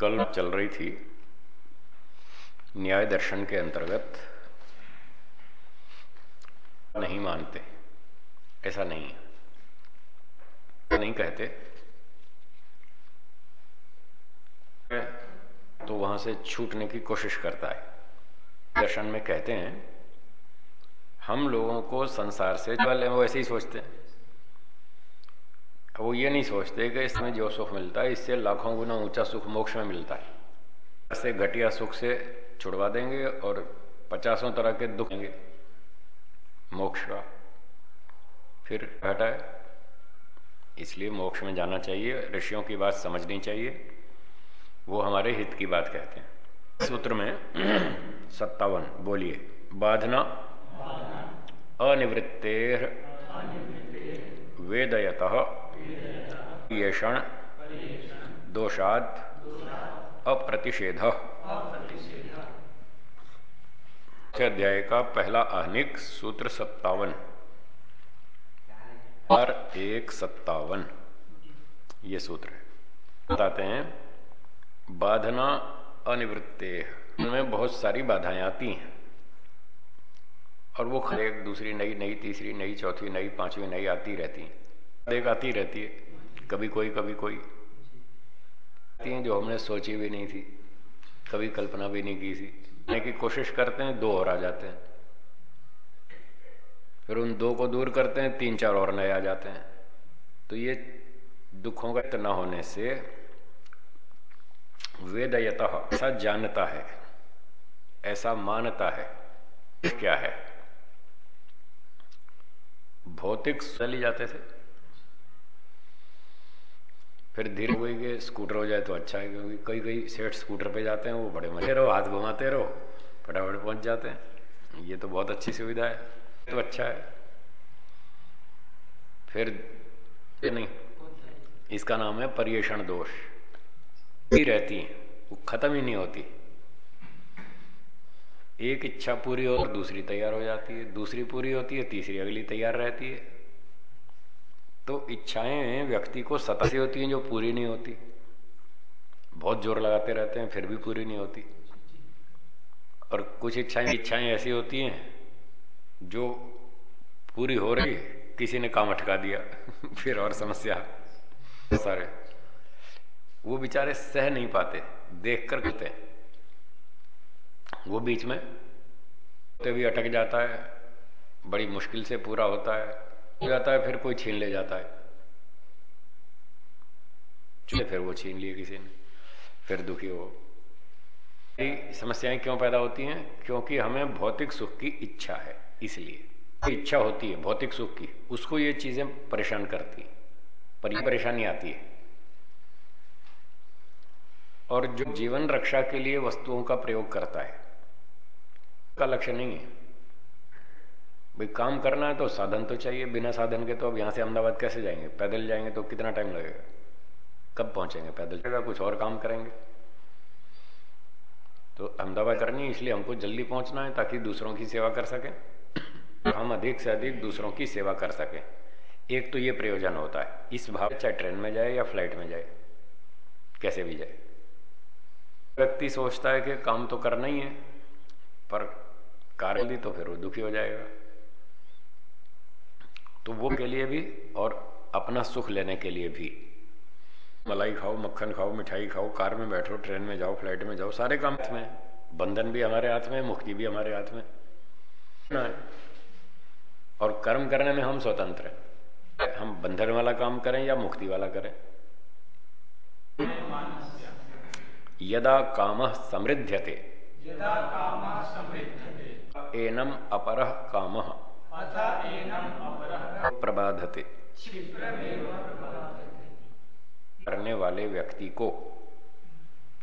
कल चल रही थी न्याय दर्शन के अंतर्गत। नहीं मानते। ऐसा नहीं है। नहीं कहते। तो वहाँ से छूटने की कोशिश करता है। दर्शन में कहते हैं हम लोगों को संसार से वाले वो ऐसे ही सोचते हैं। वो ये नहीं सोचते कि इसमें जो सुख मिलता है इससे लाखों गुना ऊँचा सुख मोक्ष में मिलता है। ऐसे घटिया सुख से छुड़वा देंगे और पचासों तरह के दुख देंगे मोक्ष का। फिर घटा है इसलिए मोक्ष में जाना चाहिए ऋषियों की बात समझनी चाहिए। वो हमारे हित की बात कहते हैं। सूत्र में सत्तावन बोलिए बाधना अनिवृत्तेर। वेदयत येषण दोषाद अप्रतिषेध। अध्याय का पहला आहनिक, सूत्र सत्तावन। और एक सत्तावन। ये सूत्र है। बताते हैं, बाधना अनिवृत्ते उनमें बहुत सारी बाधाएँ आती हैं। और वो एक, दूसरी, नई नई, तीसरी, नई, चौथी, नई, पांचवी, नई आती रहती है। एक आती रहती है। कभी कोई कभी कोई। आती हैं जो हमने सोची भी नहीं थी, कभी कल्पना भी नहीं की थी। की कोशिश करते हैं, दो और आ जाते हैं। फिर उन दो को दूर करते हैं, तीन, चार और नए आ जाते हैं। तो ये दुखों का इतना होने से वेदयत ऐसा जानता है, ऐसा मानता है, क्या है? भौतिक चली जाते थे। फिर धीरे हुई के स्कूटर हो जाए तो अच्छा है क्योंकि कई कई सेठ स्कूटर पे जाते हैं वो बड़े मज़े रहो हाथ घुमाते रहो फटाफट पहुँच जाते हैं। ये तो बहुत अच्छी सुविधा है तो अच्छा है। फिर ये नहीं इसका नाम है पर्यषण दोष। ही रहती है वो खत्म ही नहीं होती। एक इच्छा पूरी और दूसरी तैयार हो जाती है दूसरी पूरी होती है तीसरी अगली तैयार रहती है। तो इच्छाएँ व्यक्ति को सतह होती हैं जो पूरी नहीं होती। बहुत ज़ोर लगाते रहते हैं, फिर भी पूरी नहीं होती। और कुछ इच्छाएँ इच्छाएँ ऐसी होती हैं, जो पूरी हो रही, किसी ने काम अटका दिया, फिर और समस्या, सारे। वो बेचारे सह नहीं पाते देख कर करते वो बीच में भी अटक जाता है, बड़ी मुश्किल से पूरा होता है। हो जाता है, फिर कोई छीन ले जाता है। चुने, फिर वो छीन लिए किसी ने, फिर दुखी हो। समस्याएँ क्यों पैदा होती हैं? क्योंकि हमें भौतिक सुख की इच्छा है, इसलिए। इच्छा होती है, भौतिक सुख की, उसको ये चीज़ें परेशान करती पर परेशानी आती है। और जो जीवन रक्षा के लिए वस्तुओं का प्रयोग करता है का लक्ष्य नहीं है। भाई, काम करना है तो साधन तो चाहिए। बिना साधन के तो अब यहाँ से अहमदाबाद कैसे जाएँगे? पैदल जाएँगे तो कितना टाइम लगेगा? कब पहुँचेंगे पैदल? जगह कुछ और काम करेंगे। तो अहमदाबाद करनी है, इसलिए हमको जल्दी पहुँचना है ताकि दूसरों की सेवा कर सकें। हम अधिक से अधिक दूसरों की सेवा कर सकें। एक तो ये प्रयोजन होता है, इस भाव चाहे ट्रेन में जाए या फ़्लाइट में जाए, कैसे भी जाए। व्यक्ति सोचता है कि काम तो करना ही है, पर कार्य दी तो फिर वो दुखी हो जाएगा। तो वो के लिए भी और अपना सुख लेने के लिए भी। मलाई खाओ मक्खन खाओ मिठाई खाओ कार में बैठो ट्रेन में जाओ फ़्लाइट में जाओ सारे काम हाथ में। बंधन भी हमारे हाथ में मुक्ति भी हमारे हाथ में। और कर्म करने में हम स्वतंत्र हैं। हम बंधन वाला काम करें या मुक्ति वाला करें? यदा काम समृद्ध्यते। एनम अपर काम। प्रबाधते करने वाले व्यक्ति को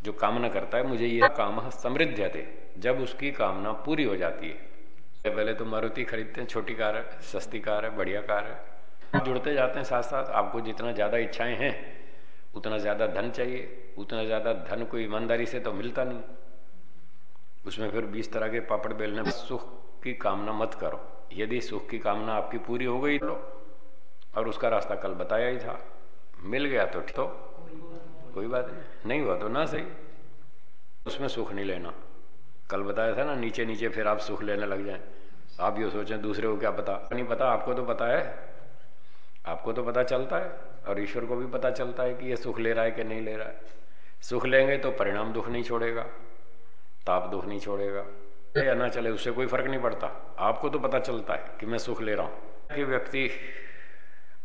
जो कामना करता है, मुझे ये काम समृद्ध जब उसकी कामना पूरी हो जाती है पहले तो मारुति खरीदते हैं, छोटी कार है, सस्ती कार है, बढ़िया कार है। जुड़ते जाते हैं साथ साथ आपको जितना ज़्यादा इच्छाएँ हैं, उतना ज़्यादा धन चाहिए, उतना ज़्यादा धन कोई ईमानदारी से तो मिलता नहीं। उसमें फिर बीस तरह के पापड़ बेलने सुख की कामना मत करो। यदि सुख की कामना आपकी पूरी हो गई लो और उसका रास्ता कल बताया ही था। मिल गया तो ठीक तो कोई बात नहीं। नहीं हुआ तो ना सही। उसमें सुख नहीं लेना। कल बताया था ना नीचे नीचे फिर आप सुख लेने लग जाए। आप ये सोचें, दूसरे को क्या पता? नहीं पता, आपको तो पता है। आपको तो पता चलता है, और ईश्वर को भी पता चलता है कि ये सुख ले रहा है कि नहीं ले रहा है। सुख लेंगे तो परिणाम दुख नहीं छोड़ेगा, ताप दुख नहीं छोड़ेगा। या ना चले, उससे कोई फ़र्क नहीं पड़ता। आपको तो पता चलता है कि मैं सुख ले रहा हूँ। कि व्यक्ति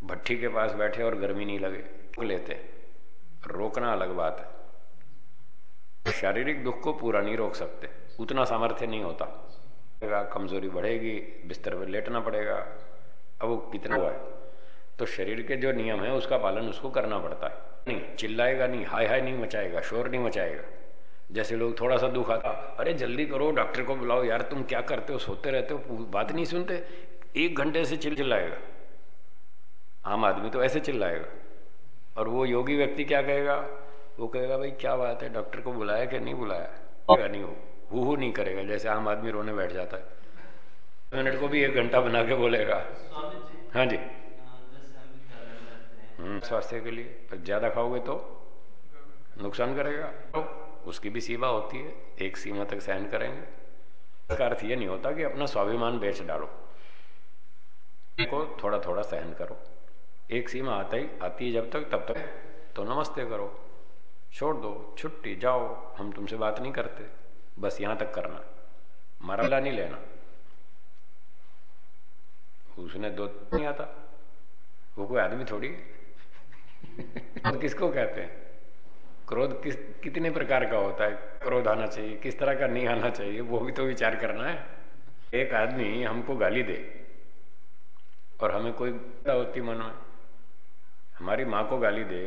भट्टी के पास बैठे और गर्मी नहीं लगे लेते रोकना अलग बात है। शारीरिक दुख को पूरा नहीं रोक सकते। उतना सामर्थ्य नहीं होता। कमज़ोरी बढ़ेगी, बिस्तर पर लेटना पड़ेगा। अब वो कितना हुआ है? तो शरीर के जो नियम है, उसका पालन उसको करना पड़ता है। नहीं, चिल्लाएगा नहीं, हाय हाय नहीं मचाएगा, शोर नहीं मचाएगा। जैसे लोग थोड़ा सा दुख आता अरे जल्दी करो डॉक्टर को बुलाओ यार तुम क्या करते हो सोते रहते हो बात नहीं सुनते एक घंटे से चिल चिल्लाएगा। आम आदमी तो ऐसे चिल्लाएगा। और वो योगी व्यक्ति क्या कहेगा? वो कहेगा भाई क्या बात है डॉक्टर को बुलाया कि नहीं बुलाया? नहीं हो हु हु नहीं करेगा जैसे आम आदमी रोने बैठ जाता है। मिनट को भी एक घंटा बना के बोलेगा। हाँ जी। हम्म, स्वास्थ्य के लिए ज़्यादा खाओगे तो नुकसान करेगा। तो उसकी भी सीमा होती है, एक सीमा तक सहन करेंगे। इसका अर्थ ये नहीं होता कि अपना स्वाभिमान बेच डालो। को थोड़ा थोड़ा सहन करो। एक सीमा आता ही, आती है जब तक, तब तक तो नमस्ते करो। छोड़ दो, छुट्टी, जाओ, हम तुमसे बात नहीं करते। बस यहाँ तक करना। मरला नहीं लेना। उसने दो नहीं आता। वो कोई आदमी थोड़ी और किसको कहते हैं? क्रोध किस, कितने प्रकार का होता है? क्रोध आना चाहिए। किस तरह का नहीं आना चाहिए, वो भी तो विचार करना है। एक आदमी हमको गाली दे और हमें कोई होती मन में, हमारी माँ को गाली दे,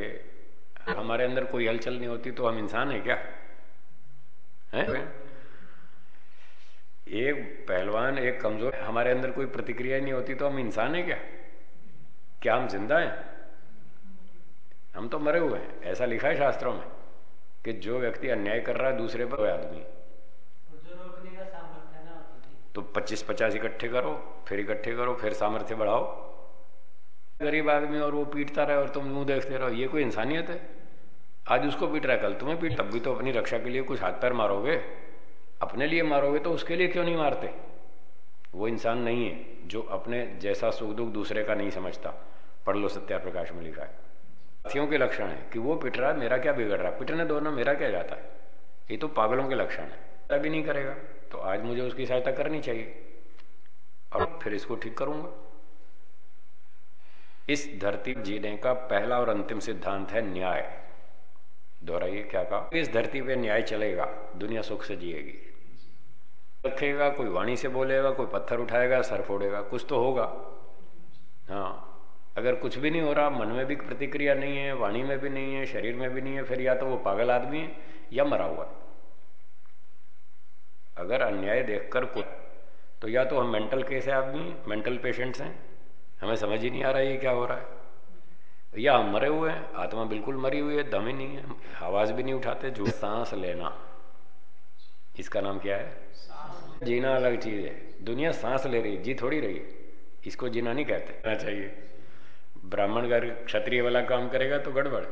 हमारे अंदर कोई हलचल नहीं होती तो हम इंसान है क्या? है? एक पहलवान, एक कमज़ोर, हमारे अंदर कोई प्रतिक्रिया नहीं होती तो हम इंसान है क्या? क्या हम ज़िंदा हैं? हम तो मरे हुए हैं। ऐसा लिखा है शास्त्रों में कि जो व्यक्ति अन्याय कर रहा है, दूसरे पर आदमी। तो पच्चीस पचास इकट्ठे करो, फिर इकट्ठे करो, फिर सामर्थ्य बढ़ाओ। गरीब आदमी और वो पीटता रहे और तुम मुँह देखते रहो, ये कोई इंसानियत है? आज उसको पीट रहा है, कल तुम्हें पीट, तब भी तो अपनी रक्षा के लिए कुछ हाथ पैर मारोगे। अपने लिए मारोगे तो उसके लिए क्यों नहीं मारते? वो इंसान नहीं है, जो अपने जैसा सुख दुख दूसरे का नहीं समझता। पढ़ लो सत्या प्रकाश में लिखा है। साथियों के लक्षण है कि वो पिट रहा है, मेरा क्या बिगड़ रहा है? पिटने दो ना, मेरा क्या जाता है? ये तो पागलों के लक्षण है। तभी नहीं करेगा। तो आज मुझे उसकी सहायता करनी चाहिए। और फिर इसको ठीक करूँगा। इस धरती जीने का पहला और अंतिम सिद्धांत है न्याय। दोहराइए, क्या कहा? इस धरती पे न्याय चलेगा, दुनिया सुख से जिएगी। रखेगा, कोई वाणी से बोलेगा, कोई पत्थर उठाएगा, सर फोड़ेगा, कुछ तो होगा। हाँ। अगर कुछ भी नहीं हो रहा, मन में भी प्रतिक्रिया नहीं है, वाणी में भी नहीं है, शरीर में भी नहीं है, फिर या तो वो पागल आदमी है या मरा हुआ अगर अन्याय देखकर कुछ तो या तो हम मेंटल केस है आदमी मेंटल पेशेंट्स हैं। हमें समझ ही नहीं आ रहा है क्या हो रहा है। या हम मरे हुए हैं, आत्मा बिल्कुल मरी हुई है, दम ही नहीं है, आवाज़ भी नहीं उठाते जो सांस लेना। इसका नाम क्या है? जीना अलग चीज़ है। दुनिया सांस ले रही जी थोड़ी रही इसको जीना नहीं कहते। चाहिए। ब्राह्मण घर क्षत्रिय वाला काम करेगा तो गड़बड़।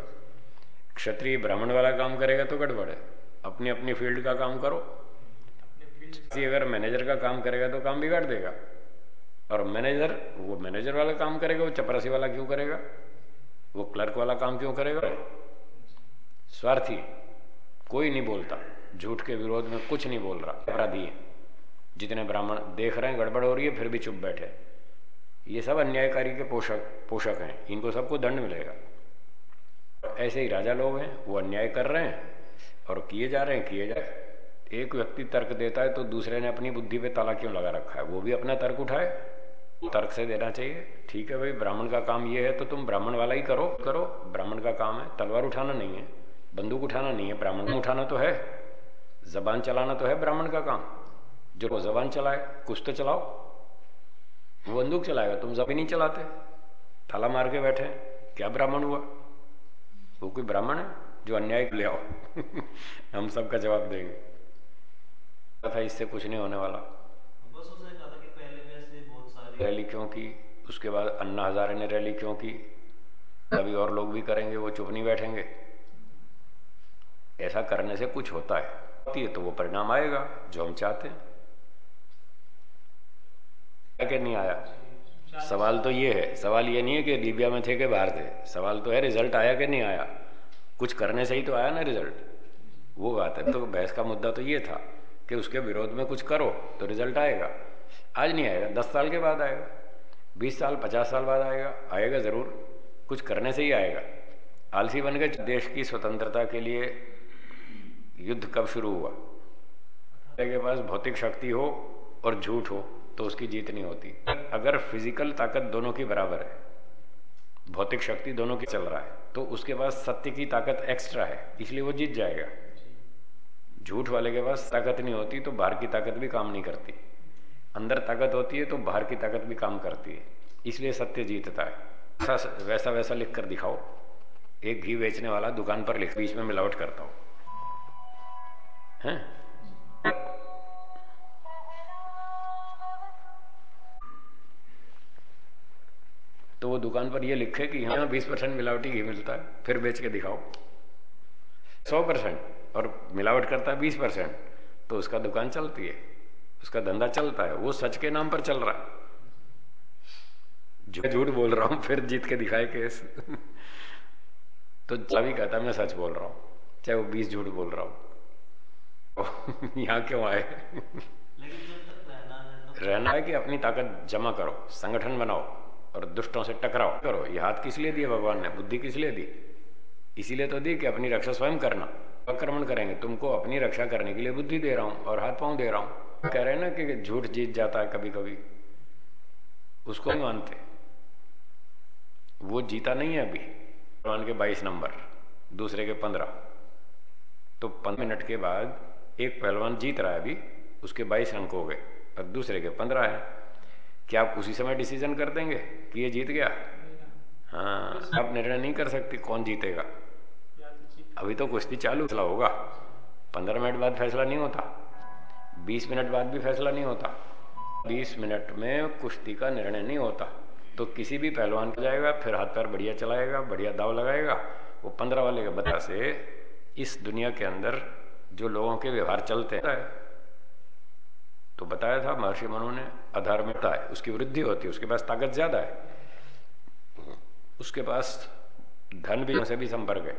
क्षत्रिय ब्राह्मण वाला काम करेगा तो गड़बड़। है अपनी अपनी फ़ील्ड का काम करो। अगर मैनेजर का काम करेगा तो काम बिगाड़ देगा। और मैनेजर, वो मैनेजर वाला काम करेगा, वो चपरासी वाला क्यों करेगा? वो क्लर्क वाला काम क्यों करेगा? स्वार्थी, कोई नहीं बोलता। झूठ के विरोध में कुछ नहीं बोल रहा। अपराधी जितने ब्राह्मण देख रहे हैं, गड़बड़ हो रही है, फिर भी चुप बैठे। ये सब अन्यायकारी के पोषक पोषक हैं। इनको सबको दंड मिलेगा। ऐसे ही राजा लोग हैं, वो अन्याय कर रहे हैं और किए जा रहे हैं, किए जा रहे एक व्यक्ति तर्क देता है तो दूसरे ने अपनी बुद्धि पे ताला क्यों लगा रखा है? वो भी अपना तर्क उठाए। तर्क से देना चाहिए। ठीक है भाई, ब्राह्मण का काम ये है तो तुम ब्राह्मण वाला ही करो करो। ब्राह्मण का काम है। तलवार उठाना नहीं है। बंदूक उठाना नहीं है। ब्राह्मण उठाना तो है। जबान चलाना तो है ब्राह्मण का काम। जो जबान चलाए कुछ तो चलाओ। वो बंदूक चलाएगा तुम जब नहीं चलाते। ताला मार के बैठे। क्या ब्राह्मण हुआ? वो कोई ब्राह्मण है जो अन्याय ले आओ? हम सबका जवाब देंगे। था इससे कुछ नहीं होने वाला। रैली क्यों की? उसके बाद अन्ना हजारे ने रैली क्यों की? अभी और लोग भी करेंगे वो चुप नहीं बैठेंगे। ऐसा करने से कुछ होता है। होती है तो वो परिणाम आएगा जो हम चाहते हैं। क्या नहीं आया। सवाल तो ये है, सवाल ये नहीं है कि दिव्या में थे कि बाहर थे। सवाल तो है, रिज़ल्ट आया कि नहीं आया? कुछ करने से ही तो आया ना रिज़ल्ट। वो बात है। तो बहस का मुद्दा तो ये था कि उसके विरोध में कुछ करो तो रिज़ल्ट आएगा। आज नहीं आएगा, दस साल के बाद आएगा। बीस साल, पचास साल बाद आएगा। आएगा ज़रूर। कुछ करने से ही आएगा। आलसी बन गए, देश की स्वतंत्रता के लिए युद्ध कब शुरू हुआ? के पास भौतिक शक्ति हो और झूठ हो। तो उसकी जीत नहीं होती। अगर फ़िज़िकल ताकत दोनों की बराबर है, भौतिक शक्ति दोनों की चल रहा है तो उसके पास सत्य की ताकत एक्स्ट्रा है, इसलिए वो जीत जाएगा। झूठ वाले के पास ताकत नहीं होती तो बाहर की ताकत भी काम नहीं करती। अंदर ताकत होती है तो बाहर की ताकत भी काम करती है। इसलिए सत्य जीतता है। वैसा वैसा वैसा लिख कर दिखाओ। एक घी बेचने वाला दुकान पर लिख, बीच में मिलावट करता हो। हैं? तो वो दुकान पर ये लिखे कि यहाँ बीस परसेंट मिलावटी घी मिलता है फिर बेच के दिखाओ। सौ परसेंट और मिलावट करता है बीस परसेंट तो उसका दुकान चलती है उसका धंधा चलता है वो सच के नाम पर चल रहा है। झूठ बोल रहा हूँ फिर जीत के दिखाए केस। तो सभी कहता मैं सच बोल रहा हूँ चाहे वो बीस झूठ बोल रहा हूँ। यहाँ क्यों आए? तो रहना है कि अपनी ताकत जमा करो संगठन बनाओ। और दुष्टों से टकराओ। करो, ये हाथ किस लिए दिया भगवान ने? बुद्धि किस लिए दी? इसीलिए तो दी कि अपनी रक्षा स्वयं करना। आक्रमण करेंगे, तुमको अपनी रक्षा करने के लिए बुद्धि दे रहा हूँ और हाथ पाँव दे रहा हूँ। कह रहे ना कि झूठ जीत जाता है कभी कभी उसको नहीं मानते। वो जीता नहीं है अभी। पहलवान के 22 नंबर, दूसरे के 15 तो पंद्रह मिनट के बाद एक पहलवान जीत रहा है अभी, उसके 22 अंक हो गए, और दूसरे के 15 है। क्या आप उसी समय डिसीज़न कर देंगे कि ये जीत गया? हाँ आप निर्णय नहीं कर सकते कौन जीतेगा। अभी तो कुश्ती चालू। फैसला होगा। पंद्रह मिनट बाद फैसला नहीं होता। बीस मिनट बाद भी फैसला नहीं होता। बीस मिनट में कुश्ती का निर्णय नहीं होता। तो किसी भी पहलवान को जाएगा, फिर हाथ पैर बढ़िया चलाएगा, बढ़िया दाव लगाएगा। वो पंद्रह वाले के बता से इस दुनिया के अंदर जो लोगों के व्यवहार चलते हैं। तो बताया था महर्षि मनु ने अधर्मता है, उसकी वृद्धि होती है, उसके पास ताकत ज़्यादा है। उसके पास धन भी से भी संपर्क है।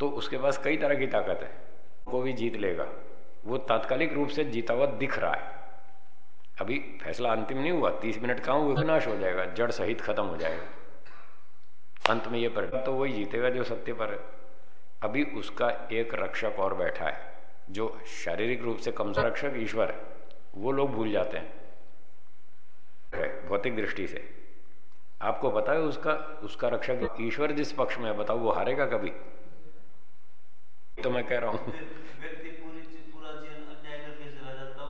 तो उसके पास कई तरह की ताकत है, वो भी जीत लेगा। वो तात्कालिक रूप से जीता हुआ दिख रहा है। अभी फैसला अंतिम नहीं हुआ, तीस मिनट का वो विनाश हो जाएगा, जड़ सहित खत्म हो जाएगा। अंत में ये पर तो वही जीतेगा जो सत्य पर है। अभी उसका एक रक्षक और बैठा है, जो शारीरिक रूप से कमज़ोर रक्षक ईश्वर है, वो लोग भूल जाते हैं। भौतिक दृष्टि से। आपको पता है उसका उसका रक्षक ईश्वर जिस पक्ष में है, बताओ वो हारेगा कभी? तो मैं कह रहा हूँ।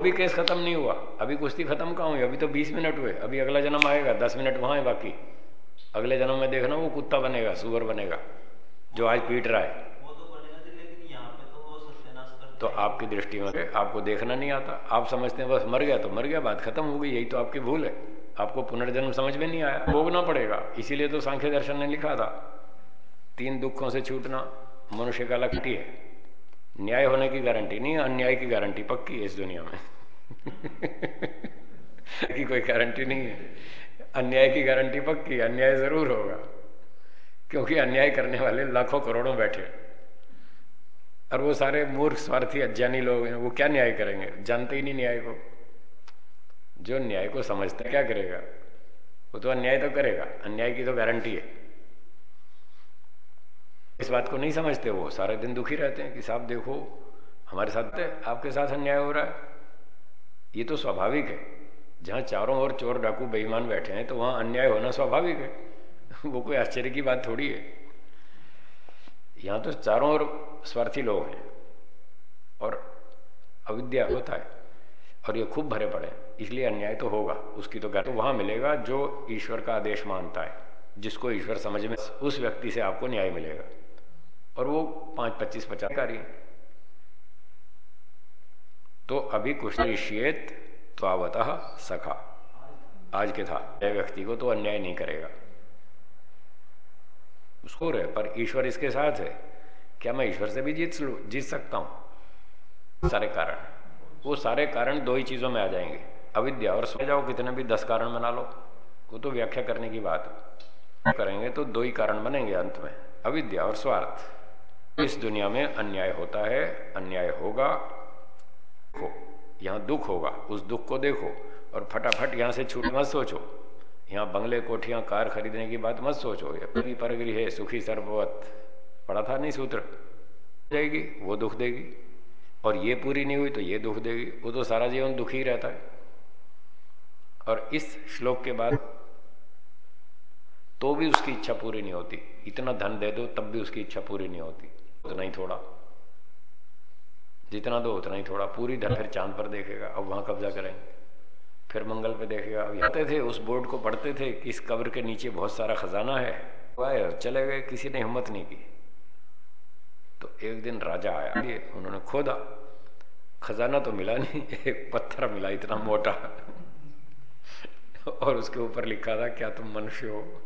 अभी केस खत्म नहीं हुआ। अभी कुश्ती खत्म कहा हुई? अभी तो 20 मिनट हुए। अभी अगला जन्म आएगा 10 मिनट वहाँ है बाकी। अगले जन्म में देखना वो कुत्ता बनेगा, सुअर बनेगा, जो आज पीट रहा है। तो आपकी दृष्टि में आपको देखना नहीं आता। आप समझते हैं, बस मर गया तो मर गया, बात खत्म हो गई, यही तो आपकी भूल है। आपको पुनर्जन्म समझ में नहीं आया, भोगना पड़ेगा। इसीलिए तो सांख्य दर्शन ने लिखा था, तीन दुखों से छूटना मनुष्य का लक्ष्य है। न्याय होने की गारंटी नहीं, अन्याय की गारंटी पक्की है इस दुनिया में। की कोई गारंटी नहीं है। अन्याय की गारंटी पक्की अन्याय ज़रूर होगा, क्योंकि अन्याय करने वाले लाखों करोड़ों बैठे और वो सारे मूर्ख, स्वार्थी, अज्ञानी लोग हैं, वो क्या न्याय करेंगे? जानते ही नहीं न्याय को। जो न्याय को समझता क्या करेगा? वो तो अन्याय तो करेगा। अन्याय की तो गारंटी है। इस बात को नहीं समझते वो। सारे दिन दुखी रहते हैं कि साहब देखो, हमारे साथ आपके साथ अन्याय हो रहा है। ये तो स्वाभाविक है। जहाँ चारों ओर चोर डाकू, बेईमान बैठे हैं तो वहाँ अन्याय होना स्वाभाविक है। वो कोई आश्चर्य की बात थोड़ी है। यहाँ तो चारों ओर स्वार्थी लोग हैं और अविद्या होता है और ये खूब भरे पड़े इसलिए अन्याय तो होगा, उसकी तो तो वहाँ मिलेगा जो ईश्वर का आदेश मानता है, जिसको ईश्वर समझ में उस व्यक्ति से आपको न्याय मिलेगा। और वो पाँच, पच्चीस, पचास कार्य तो अभी कुछ निश्चेत त्वावत सखा। आज के था। व्यक्ति को तो अन्याय नहीं करेगा। उसको रहे पर ईश्वर इसके साथ है। क्या मैं ईश्वर से भी जीत जीत सकता हूँ। सारे कारण। वो सारे कारण दो ही चीज़ों में आ जाएँगे। अविद्या और सो जाओ, कितने भी दस कारण बना लो। वो तो व्याख्या करने की बात करेंगे तो दो ही कारण बनेंगे अंत में। अविद्या और स्वार्थ। इस दुनिया में अन्याय होता है, अन्याय होगा। हो यहाँ दुख होगा। उस दुख को देखो और फटाफट यहाँ से छूट मत सोचो। यहाँ बंगले कोठियाँ, कार खरीदने की बात मत सोचो। परगृह है, सुखी सर्ववत। पढ़ा था नहीं सूत्र? जाएगी वो दुख देगी। और ये पूरी नहीं हुई तो ये दुख देगी। वो तो सारा जीवन दुखी रहता है। और इस श्लोक के बाद तो भी उसकी इच्छा पूरी नहीं होती। इतना धन दे दो, तब भी उसकी इच्छा पूरी नहीं होती। उतना ही थोड़ा। जितना दो, उतना ही थोड़ा। पूरी धन फिर चाँद पर देखेगा। अब वहाँ कब्जा करेंगे। फिर मंगल पे देखेगा अब आते थे, उस बोर्ड को पढ़ते थे कि इस कब्र के नीचे बहुत सारा खजाना है। आए, चले गए, किसी ने हिम्मत नहीं की। तो एक दिन राजा आया। उन्होंने खोदा। खजाना तो मिला नहीं, एक पत्थर मिला, इतना मोटा। और उसके ऊपर लिखा था, क्या तुम मनुष्य हो?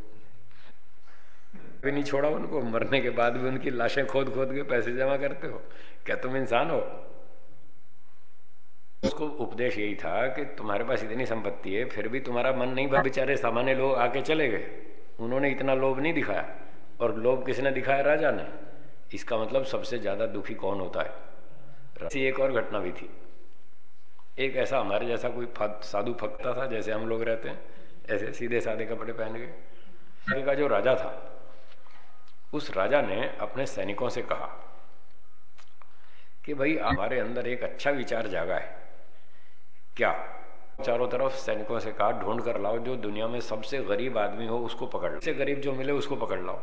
भी नहीं छोड़ा उनको। मरने के बाद भी उनकी लाशें खोद खोद के पैसे जमा करते हो। क्या तुम इंसान हो? उसको उपदेश यही था कि तुम्हारे पास इतनी संपत्ति है फिर भी तुम्हारा मन नहीं भर बेचारे सामान्य लोग आके चले गए। उन्होंने इतना लोभ नहीं दिखाया। और लोभ किसने दिखाया राजा ने? इसका मतलब सबसे ज़्यादा दुखी कौन होता है? ऐसी एक और घटना भी थी। एक ऐसा हमारे जैसा कोई साधु फकता था जैसे हम लोग रहते हैं ऐसे सीधे साधे कपड़े पहन के। का जो राजा था उस राजा ने अपने सैनिकों से कहा कि भाई हमारे अंदर एक अच्छा विचार जागा है। क्या? चारों तरफ़ सैनिकों से कहा, ढूंढ कर लाओ, जो दुनिया में सबसे गरीब आदमी हो, उसको पकड़ लो। सबसे गरीब जो मिले, उसको पकड़ लाओ।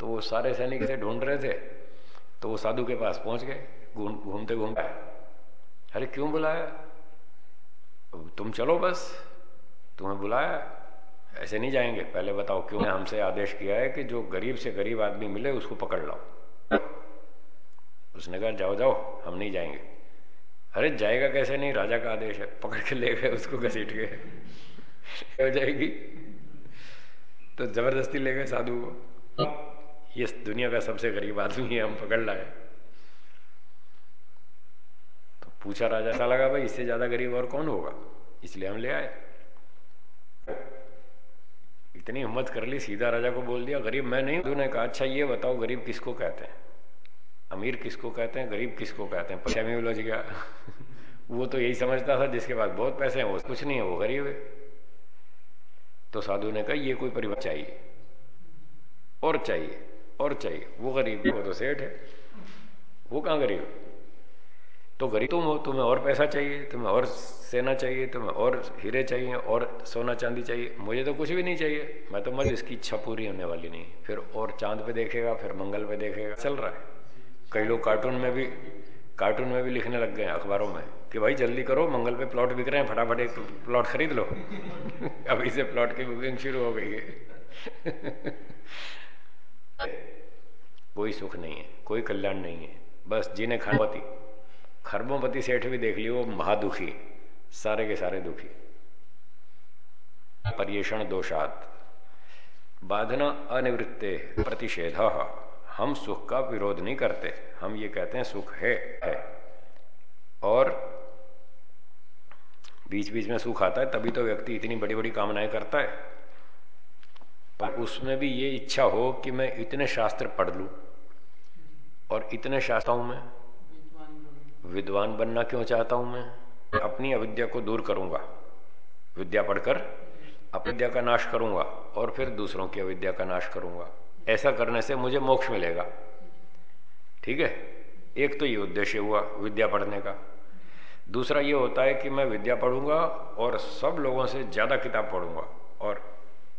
तो वो सारे सैनिक से ढूंढ रहे थे तो वो साधु के पास पहुँच गए घूमते घूमते। अरे, क्यों बुलाया? तुम चलो बस, तुम्हें बुलाया। ऐसे नहीं जाएँगे। पहले बताओ, क्यों हमसे आदेश किया है कि जो गरीब से गरीब आदमी मिले, उसको पकड़ लाओ? उसने कहा, जाओ जाओ, हम नहीं जाएँगे। अरे जाएगा कैसे नहीं? राजा का आदेश है। पकड़ के ले गए उसको घसीट गए। हो जाएगी। तो ज़बरदस्ती ले गए साधु को। ये दुनिया का सबसे गरीब आदमी है हम पकड़ लाए। तो पूछा राजा सा लगा भाई इससे ज़्यादा गरीब और कौन होगा? इसलिए हम ले आए। इतनी हिम्मत कर ली सीधा राजा को बोल दिया गरीब मैं नहीं ने कहा अच्छा ये बताओ गरीब किसको कहते हैं? अमीर किसको कहते हैं, गरीब किसको कहते हैं? उलझ गया वो तो यही समझता था, जिसके पास बहुत पैसे हैं, वो कुछ नहीं है, वो गरीब है। तो साधु ने कहा, ये कोई परिवार चाहिए? और चाहिए और चाहिए। वो गरीब वो तो सेठ है। वो कहाँ गरीब तो गरीब, तुम हो, तुम्हें और पैसा चाहिए, तुम्हें और सेना चाहिए, तुम्हें और हीरे चाहिए, और सोना चांदी चाहिए। मुझे तो कुछ भी नहीं चाहिए। मैं तो मज इसकी इच्छा पूरी होने वाली नहीं फिर और चाँद पे देखेगा, फिर मंगल पे देखेगा। चल रहा है। कई लोग कार्टून में भी, कार्टून में भी लिखने लग गए अखबारों में कि भाई जल्दी करो, मंगल पे प्लॉट बिक रहे हैं, फटाफट एक प्लॉट खरीद लो। अभी से प्लॉट की बुकिंग शुरू हो गई है। कोई सुख नहीं है, कोई कल्याण नहीं है, बस जिन्हें खरबोपति खरबोपति सेठ भी देख लियो, महादुखी, सारे के सारे दुखी। पर्यषण दोषात। बाधना अनिवृत्ते प्रतिषेध। हम सुख का विरोध नहीं करते। हम ये कहते हैं, सुख है है। और बीच बीच में सुख आता है, तभी तो व्यक्ति इतनी बड़ी बड़ी कामनाएँ करता है। पर उसमें भी ये इच्छा हो कि मैं इतने शास्त्र पढ़ लू। और इतने शास्त्रों में। विद्वान बनना क्यों चाहता हूँ मैं? अपनी अविद्या को दूर करूँगा। विद्या पढ़कर अविद्या का नाश करूँगा और फिर दूसरों की अविद्या का नाश करूँगा। ऐसा करने से मुझे मोक्ष मिलेगा। ठीक है? एक तो ये उद्देश्य हुआ विद्या पढ़ने का। दूसरा ये होता है कि मैं विद्या पढ़ूँगा और सब लोगों से ज़्यादा किताब पढ़ूँगा और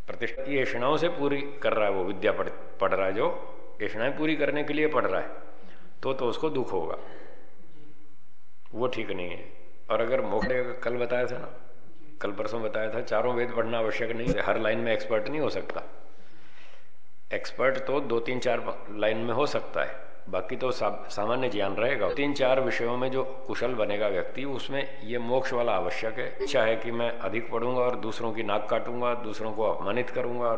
प्रतिष्ठा की से पूरी कर रहा है वो विद्या पढ़ पढ़ रहा है जो ऐषणाएँ पूरी करने के लिए पढ़ रहा है। तो तो उसको दुख होगा। वो ठीक नहीं है। और अगर मोक्ष कल बताया था ना, कल परसों बताया था, चारों वेद पढ़ना आवश्यक नहीं हर लाइन में एक्सपर्ट नहीं हो सकता। एक्सपर्ट तो दो तीन चार लाइन में हो सकता है। बाकी तो सामान्य ज्ञान रहेगा। तीन चार विषयों में जो कुशल बनेगा व्यक्ति, उसमें ये मोक्ष वाला आवश्यक है। इच्छा है कि मैं अधिक पढ़ूँगा और दूसरों की नाक काटूँगा, दूसरों को अपमानित करूँगा और